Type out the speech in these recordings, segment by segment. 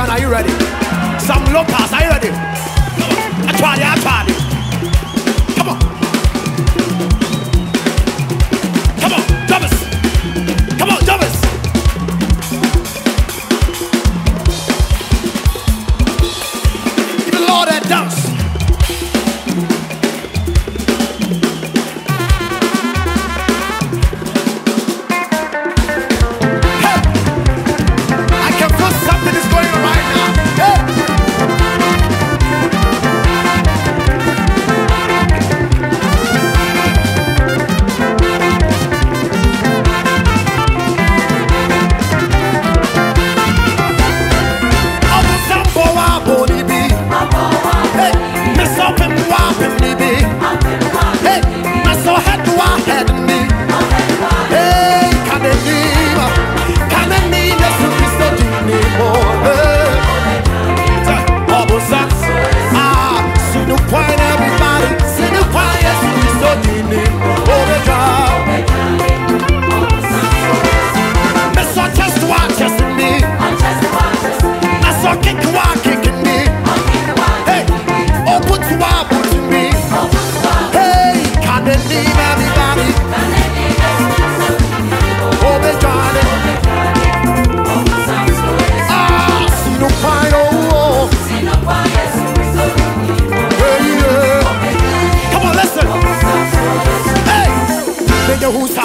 Jamaican, are you ready? Some locals, are you ready? Actually, actually.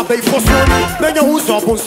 They for me. men you who's up on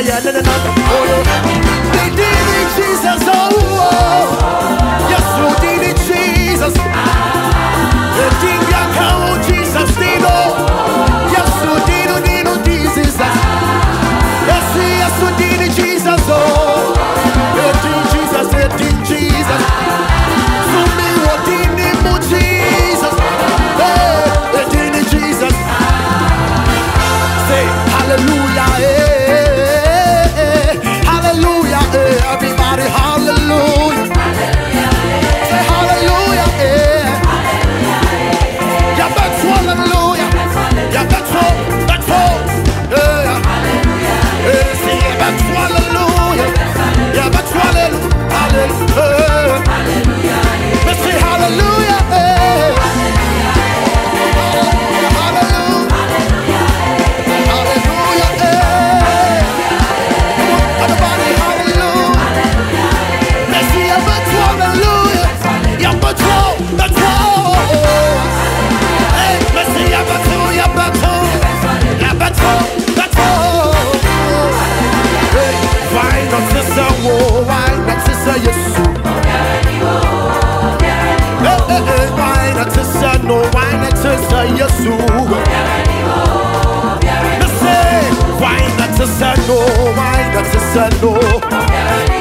yeah, yeah, na, na, na. Oh, yeah. They did it, Jesus, oh, oh. Yes, you did it, Jesus. The thing you can, oh, Jesus, did, oh. Yes, you did, oh, did, oh, Jesus. Yes, yes, you did it, Jesus, oh. Jesus, Jesus. Jesus. Jesus. Hallelujah, hey. Wine say no wine atesa Yesu. I say, not atesa no wine say no.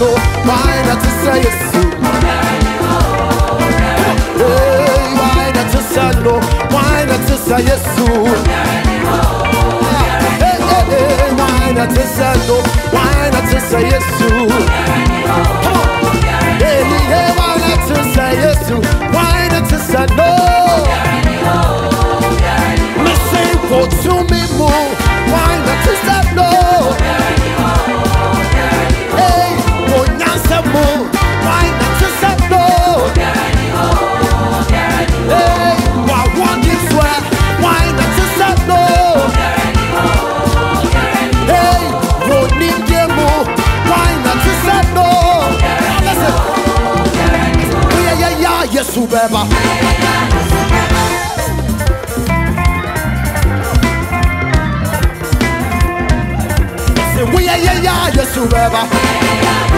no Why not to say yes to Hey, why not to say no Why not to say yes to Hey, hey, hey, why not to say no Why not to say yes to Come on suprema. We are, yeah, yeah, yeah, suprema.